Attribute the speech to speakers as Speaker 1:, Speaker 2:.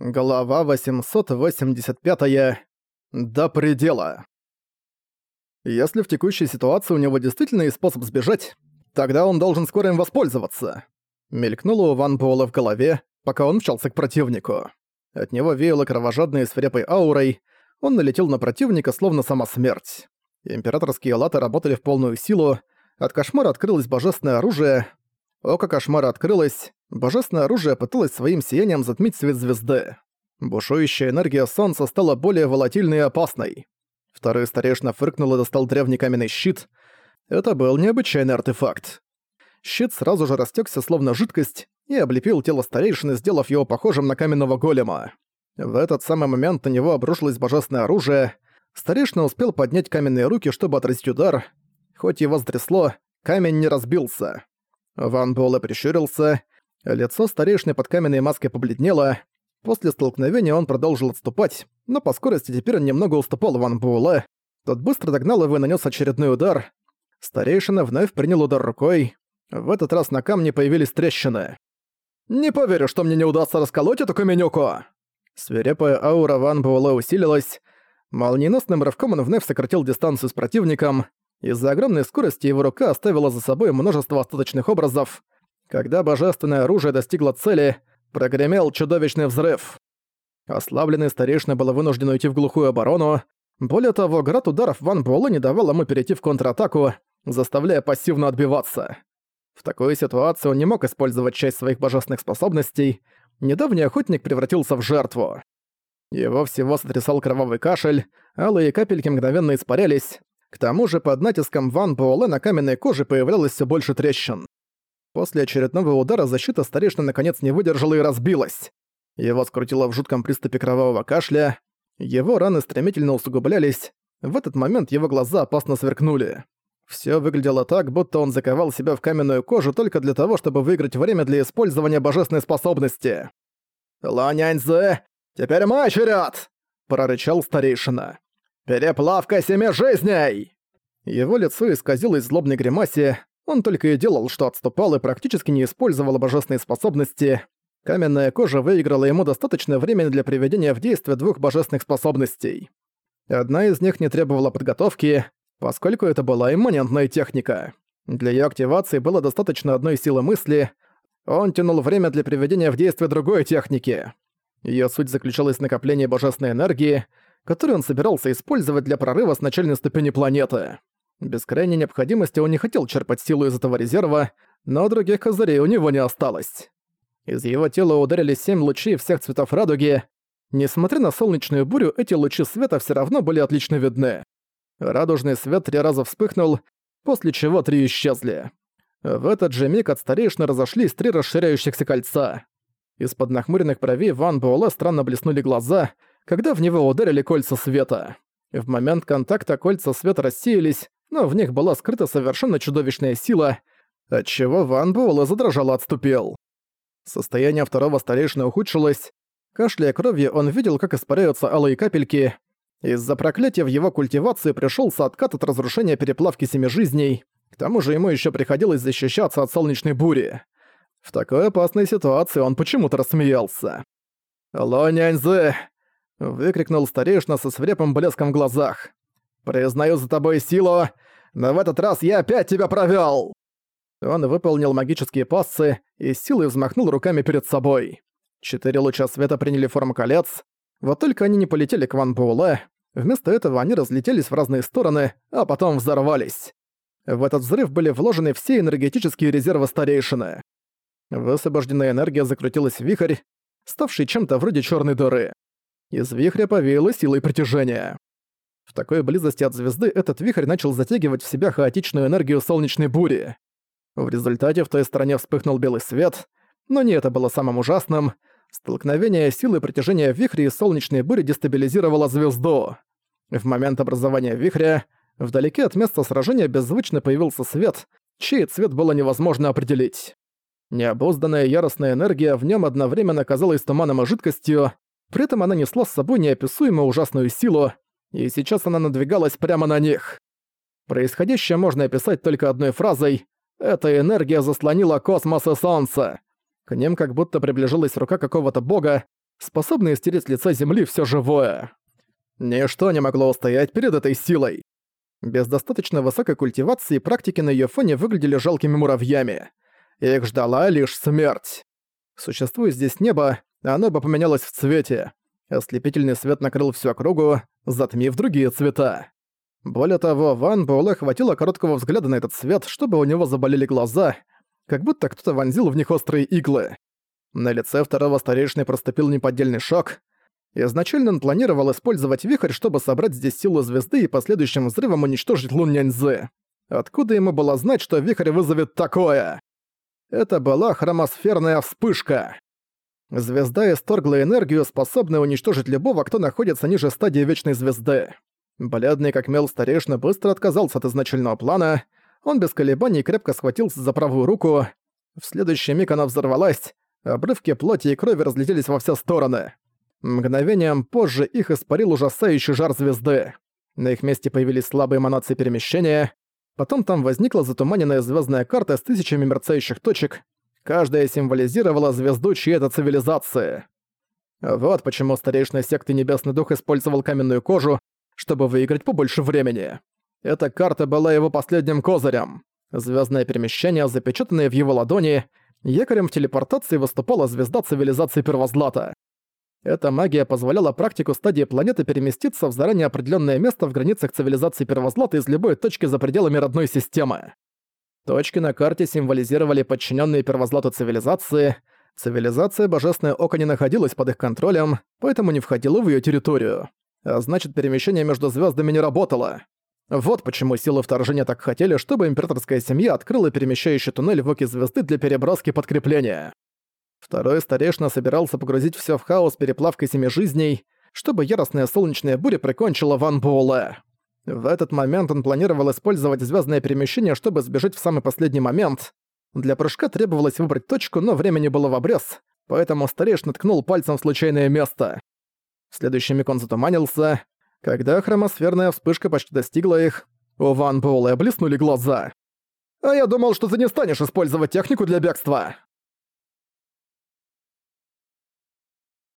Speaker 1: Глава 885. -я. До предела. Если в текущей ситуации у него действительно есть способ сбежать, тогда он должен скоро им воспользоваться. Мелькнуло у Ван Буэлла в голове, пока он мчался к противнику. От него веяло кровожадной свирепой аурой, он налетел на противника, словно сама смерть. Императорские латы работали в полную силу, от кошмара открылось божественное оружие, око кошмара открылось, Божественное оружие пыталось своим сиянием затмить свет звезды. Бушующая энергия солнца стала более волатильной и опасной. Второй старейшина фыркнул и достал древний каменный щит. Это был необычайный артефакт. Щит сразу же растекся словно жидкость и облепил тело старейшины, сделав его похожим на каменного голема. В этот самый момент на него обрушилось божественное оружие. Старейшина успел поднять каменные руки, чтобы отразить удар. Хоть его стрясло, камень не разбился. Ван Буэлэ прищурился Лицо старейшины под каменной маской побледнело. После столкновения он продолжил отступать, но по скорости теперь он немного уступал Ван Буэлэ. Тот быстро догнал его и нанес очередной удар. Старейшина вновь принял удар рукой. В этот раз на камне появились трещины. «Не поверю, что мне не удастся расколоть эту каменюку!» Свирепая аура Ван Буэлэ усилилась. Молниеносным рывком он вновь сократил дистанцию с противником. Из-за огромной скорости его рука оставила за собой множество остаточных образов. Когда божественное оружие достигло цели, прогремел чудовищный взрыв. Ослабленный старейшина был вынужден уйти в глухую оборону. Более того, град ударов Ван Буэлэ не давал ему перейти в контратаку, заставляя пассивно отбиваться. В такой ситуации он не мог использовать часть своих божественных способностей. Недавний охотник превратился в жертву. Его всего сотрясал кровавый кашель, алые капельки мгновенно испарялись. К тому же под натиском Ван Буэлэ на каменной коже появлялось все больше трещин. После очередного удара защита старейшины наконец не выдержала и разбилась. Его скрутило в жутком приступе кровавого кашля. Его раны стремительно усугублялись. В этот момент его глаза опасно сверкнули. Всё выглядело так, будто он заковал себя в каменную кожу только для того, чтобы выиграть время для использования божественной способности. «Ланяньзе, теперь мой черед! прорычал старейшина. «Переплавка семи жизней!» Его лицо исказилось злобной гримасе, он только и делал, что отступал и практически не использовал божественные способности. Каменная кожа выиграла ему достаточно времени для приведения в действие двух божественных способностей. Одна из них не требовала подготовки, поскольку это была имманентная техника. Для её активации было достаточно одной силы мысли, он тянул время для приведения в действие другой техники. Её суть заключалась в накоплении божественной энергии, которую он собирался использовать для прорыва с начальной ступени планеты. Без крайней необходимости он не хотел черпать силу из этого резерва, но других козырей у него не осталось. Из его тела ударили семь лучей всех цветов радуги. Несмотря на солнечную бурю, эти лучи света все равно были отлично видны. Радужный свет три раза вспыхнул, после чего три исчезли. В этот же миг от старейшины разошлись три расширяющихся кольца. Из-под нахмуренных бровей Ван Буэлэ странно блеснули глаза, когда в него ударили кольца света. В момент контакта кольца света рассеялись, но в них была скрыта совершенно чудовищная сила, отчего Ван Буэлэ задрожал и отступил. Состояние второго старейшины ухудшилось. Кашляя кровью, он видел, как испаряются алые капельки. Из-за проклятия в его культивации пришелся откат от разрушения переплавки семи жизней. К тому же ему еще приходилось защищаться от солнечной бури. В такой опасной ситуации он почему-то рассмеялся. «Ло няньзы!» — выкрикнул старейшина со свирепым блеском в глазах. Признаю за тобой силу, но в этот раз я опять тебя провёл!» Он выполнил магические пассы и силой взмахнул руками перед собой. Четыре луча света приняли форму колец, вот только они не полетели к Ван Буэлэ, вместо этого они разлетелись в разные стороны, а потом взорвались. В этот взрыв были вложены все энергетические резервы старейшины. Высвобожденная энергия закрутилась в вихрь, ставший чем-то вроде черной дыры. Из вихря повеяло силой притяжения. В такой близости от звезды этот вихрь начал затягивать в себя хаотичную энергию солнечной бури. В результате в той стороне вспыхнул белый свет, но не это было самым ужасным. Столкновение силы притяжения вихря и солнечной бури дестабилизировало звезду. В момент образования вихря, вдалеке от места сражения беззвучно появился свет, чей цвет было невозможно определить. Необузданная яростная энергия в нем одновременно казалась туманом и жидкостью, при этом она несла с собой неописуемо ужасную силу, и сейчас она надвигалась прямо на них. Происходящее можно описать только одной фразой «Эта энергия заслонила космос и солнце». К ним как будто приближалась рука какого-то бога, способные стереть с лица земли все живое. Ничто не могло устоять перед этой силой. Без достаточно высокой культивации практики на её фоне выглядели жалкими муравьями. Их ждала лишь смерть. Существует здесь небо, оно бы поменялось в цвете. Ослепительный свет накрыл всю округу, затмив другие цвета. Более того, Ван Буэлэ хватило короткого взгляда на этот свет, чтобы у него заболели глаза, как будто кто-то вонзил в них острые иглы. На лице второго старейшины проступил неподдельный шок. Изначально он планировал использовать вихрь, чтобы собрать здесь силу звезды и последующим взрывом уничтожить Лун Няньзы. Откуда ему было знать, что вихрь вызовет такое? Это была хромосферная вспышка. Звезда исторгла энергию, способную уничтожить любого, кто находится ниже стадии Вечной Звезды. Бледный как мел старейшина быстро отказался от изначального плана, он без колебаний крепко схватился за правую руку. В следующий миг она взорвалась, обрывки плоти и крови разлетелись во все стороны. Мгновением позже их испарил ужасающий жар звезды. На их месте появились слабые эманации перемещения. Потом там возникла затуманенная звездная карта с тысячами мерцающих точек. Каждая символизировала звезду чьей-то цивилизации. Вот почему старейшина секты Небесный Дух использовал каменную кожу, чтобы выиграть побольше времени. Эта карта была его последним козырем. Звездное перемещение, запечатанное в его ладони, якорем в телепортации выступала звезда цивилизации Первозлата. Эта магия позволяла практику стадии планеты переместиться в заранее определенное место в границах цивилизации Первозлата из любой точки за пределами родной системы. Точки на карте символизировали подчиненные Первозлату цивилизации. Цивилизация Божественное Око не находилась под их контролем, поэтому не входила в ее территорию а значит перемещение между звездами не работало. Вот почему силы вторжения так хотели, чтобы императорская семья открыла перемещающий туннель в оке звезды для переброски подкрепления. Второй старейшина собирался погрузить все в хаос переплавкой семи жизней, чтобы яростная солнечная буря прикончила Ван Буэлэ. В этот момент он планировал использовать звездное перемещение, чтобы сбежать в самый последний момент. Для прыжка требовалось выбрать точку, но времени было в обрез, поэтому старейшина ткнул пальцем в случайное место. В следующий миг он затуманился. Когда хромосферная вспышка почти достигла их, у Ван Буэлэ блеснули глаза. «А я думал, что ты не станешь использовать технику для бегства!»